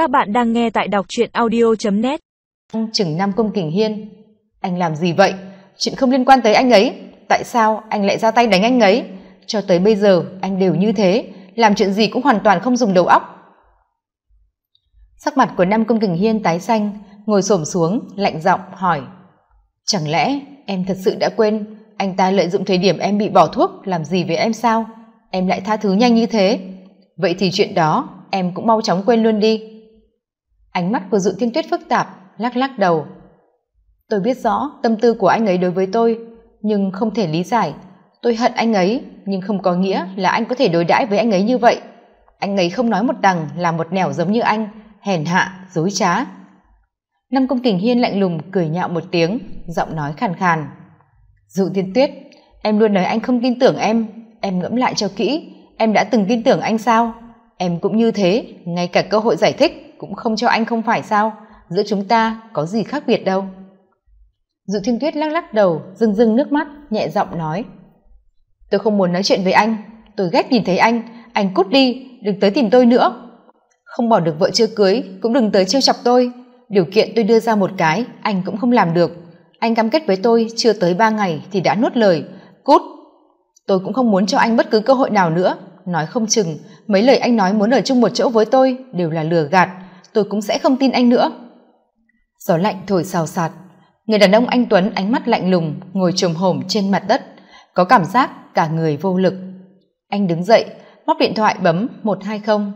Các bạn đang nghe tại đọc truyện audio.net Chừng năm Công Kình Hiên. Anh làm gì vậy? Chuyện không liên quan tới anh ấy. Tại sao anh lại ra tay đánh anh ấy? Cho tới bây giờ, anh đều như thế. Làm chuyện gì cũng hoàn toàn không dùng đầu óc. Sắc mặt của năm Công Kình Hiên tái xanh, Ngồi xổm xuống, lạnh giọng hỏi. Chẳng lẽ em thật sự đã quên Anh ta lợi dụng thời điểm em bị bỏ thuốc Làm gì với em sao? Em lại tha thứ nhanh như thế. Vậy thì chuyện đó em cũng mau chóng quên luôn đi ánh mắt của dự thiên tuyết phức tạp, lắc lắc đầu. Tôi biết rõ tâm tư của anh ấy đối với tôi, nhưng không thể lý giải. Tôi hận anh ấy, nhưng không có nghĩa là anh có thể đối đãi với anh ấy như vậy. Anh ấy không nói một đằng là một nẻo giống như anh, hèn hạ, dối trá. Năm công kình hiên lạnh lùng cười nhạo một tiếng, giọng nói khàn khàn. Dụ thiên tuyết, em luôn nói anh không tin tưởng em. Em ngẫm lại cho kỹ, em đã từng tin tưởng anh sao? Em cũng như thế, ngay cả cơ hội giải thích cũng không cho anh không phải sao? Giữa chúng ta có gì khác biệt đâu? Dự thiên tuyết lắc lắc đầu, rưng rưng nước mắt, nhẹ giọng nói. Tôi không muốn nói chuyện với anh. Tôi ghét nhìn thấy anh. Anh cút đi, đừng tới tìm tôi nữa. Không bỏ được vợ chưa cưới, cũng đừng tới trêu chọc tôi. Điều kiện tôi đưa ra một cái, anh cũng không làm được. Anh cam kết với tôi chưa tới ba ngày thì đã nuốt lời. Cút! Tôi cũng không muốn cho anh bất cứ cơ hội nào nữa. Nói không chừng, mấy lời anh nói muốn ở chung một chỗ với tôi đều là lừa gạt tôi cũng sẽ không tin anh nữa. Gió lạnh thổi xào xạc. Người đàn ông anh tuấn ánh mắt lạnh lùng, ngồi trồm hổm trên mặt đất, có cảm giác cả người vô lực. Anh đứng dậy, móc điện thoại bấm một hai không.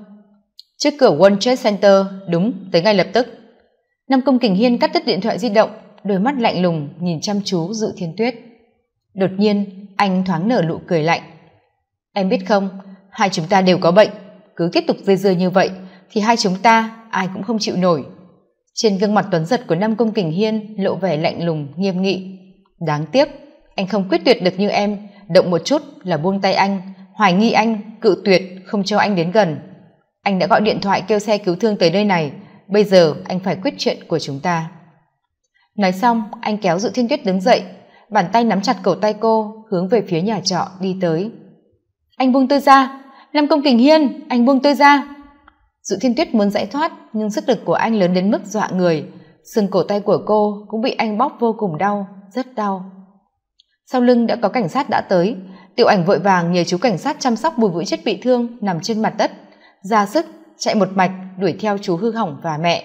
Trước cửa World Trade Center, đúng, tới ngay lập tức. Nam Công Kình Hiên cắt đứt điện thoại di động, đôi mắt lạnh lùng nhìn chăm chú Dự Thiên Tuyết. Đột nhiên, anh thoáng nở nụ cười lạnh. Em biết không, hai chúng ta đều có bệnh, cứ tiếp tục dây dưa như vậy thì hai chúng ta ai cũng không chịu nổi. Trên gương mặt tuấn giật của năm công kình hiên lộ vẻ lạnh lùng, nghiêm nghị. Đáng tiếc, anh không quyết tuyệt được như em, động một chút là buông tay anh, hoài nghi anh, cự tuyệt, không cho anh đến gần. Anh đã gọi điện thoại kêu xe cứu thương tới nơi này, bây giờ anh phải quyết chuyện của chúng ta. Nói xong, anh kéo dự thiên tuyết đứng dậy, bàn tay nắm chặt cổ tay cô, hướng về phía nhà trọ đi tới. Anh buông tôi ra năm công kình hiên, anh buông tôi ra dự thiên tuyết muốn giải thoát, nhưng sức lực của anh lớn đến mức dọa người. Xương cổ tay của cô cũng bị anh bóp vô cùng đau, rất đau. Sau lưng đã có cảnh sát đã tới. Tiểu ảnh vội vàng nhờ chú cảnh sát chăm sóc bùi vũ chết bị thương nằm trên mặt đất. Ra sức, chạy một mạch, đuổi theo chú hư hỏng và mẹ.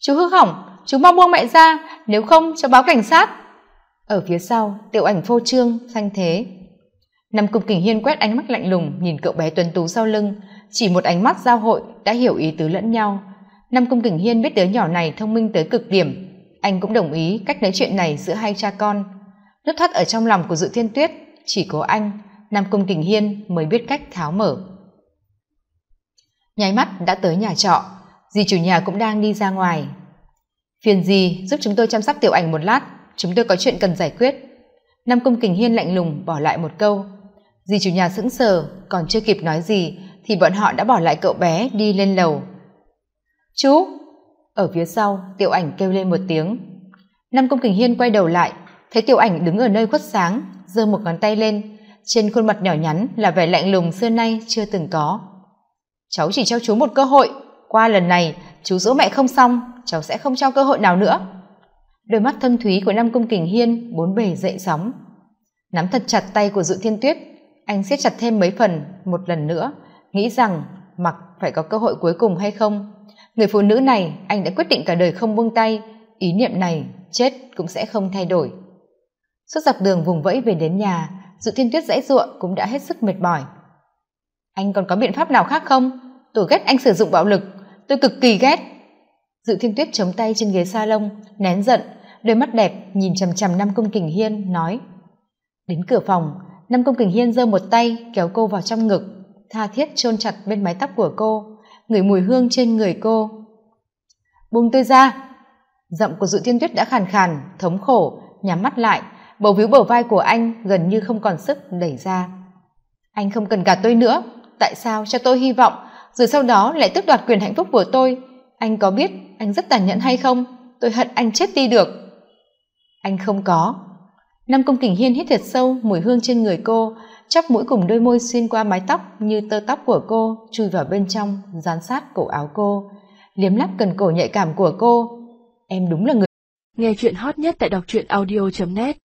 Chú hư hỏng, chú mau buông mẹ ra, nếu không cho báo cảnh sát. Ở phía sau, tiểu ảnh phô trương, thanh thế. Nằm cục kình hiên quét ánh mắt lạnh lùng, nhìn cậu bé tuấn tú sau lưng chỉ một ánh mắt giao hội đã hiểu ý tứ lẫn nhau. Năm công kình hiên biết đứa nhỏ này thông minh tới cực điểm. Anh cũng đồng ý cách nói chuyện này giữa hai cha con. Nút thắt ở trong lòng của dự thiên tuyết, chỉ có anh, nam công kình hiên mới biết cách tháo mở. Nháy mắt đã tới nhà trọ, dì chủ nhà cũng đang đi ra ngoài. Phiền gì giúp chúng tôi chăm sóc tiểu ảnh một lát, chúng tôi có chuyện cần giải quyết. Nam công kình hiên lạnh lùng bỏ lại một câu. Dì chủ nhà sững sờ, còn chưa kịp nói gì thì bọn họ đã bỏ lại cậu bé đi lên lầu. Chú! Ở phía sau, tiểu ảnh kêu lên một tiếng. Năm công kình hiên quay đầu lại, thấy tiểu ảnh đứng ở nơi khuất sáng, giơ một ngón tay lên. Trên khuôn mặt nhỏ nhắn là vẻ lạnh lùng xưa nay chưa từng có. Cháu chỉ cho chú một cơ hội, qua lần này, chú dỗ mẹ không xong, cháu sẽ không cho cơ hội nào nữa. Đôi mắt thâm thúy của năm công kình hiên bốn bề dậy sóng. Nắm thật chặt tay của dự thiên tuyết, anh siết chặt thêm mấy phần, một lần nữa nghĩ rằng mặc phải có cơ hội cuối cùng hay không? Người phụ nữ này, anh đã quyết định cả đời không buông tay. Ý niệm này, chết cũng sẽ không thay đổi. Suốt dọc đường vùng vẫy về đến nhà dự thiên tuyết dãy ruộng cũng đã hết sức mệt mỏi. Anh còn có biện pháp nào khác không? Tôi ghét anh sử dụng bạo lực. Tôi cực kỳ ghét. Dự thiên tuyết chống tay trên ghế sa lông nén giận, đôi mắt đẹp nhìn chằm chằm năm công kình hiên, nói, đến cửa phòng năm công kình hiên giơ một tay kéo cô vào trong ngực tha thiết chôn chặt bên mái tóc của cô, ngửi mùi hương trên người cô. Buông tôi ra. Giọng của dự tiên tuyết đã khàn khàn, thống khổ, nhắm mắt lại, bầu víu bờ vai của anh gần như không còn sức đẩy ra. Anh không cần cả tôi nữa, tại sao cho tôi hy vọng, rồi sau đó lại tước đoạt quyền hạnh phúc của tôi? Anh có biết anh rất tàn nhẫn hay không? Tôi hận anh chết đi được. Anh không có năm công kình hiên hít thật sâu, mùi hương trên người cô, chắp mũi cùng đôi môi xuyên qua mái tóc như tơ tóc của cô, chui vào bên trong, dán sát cổ áo cô. Liếm lắp cần cổ nhạy cảm của cô. Em đúng là người nghe chuyện hot nhất tại đọc truyện audio net.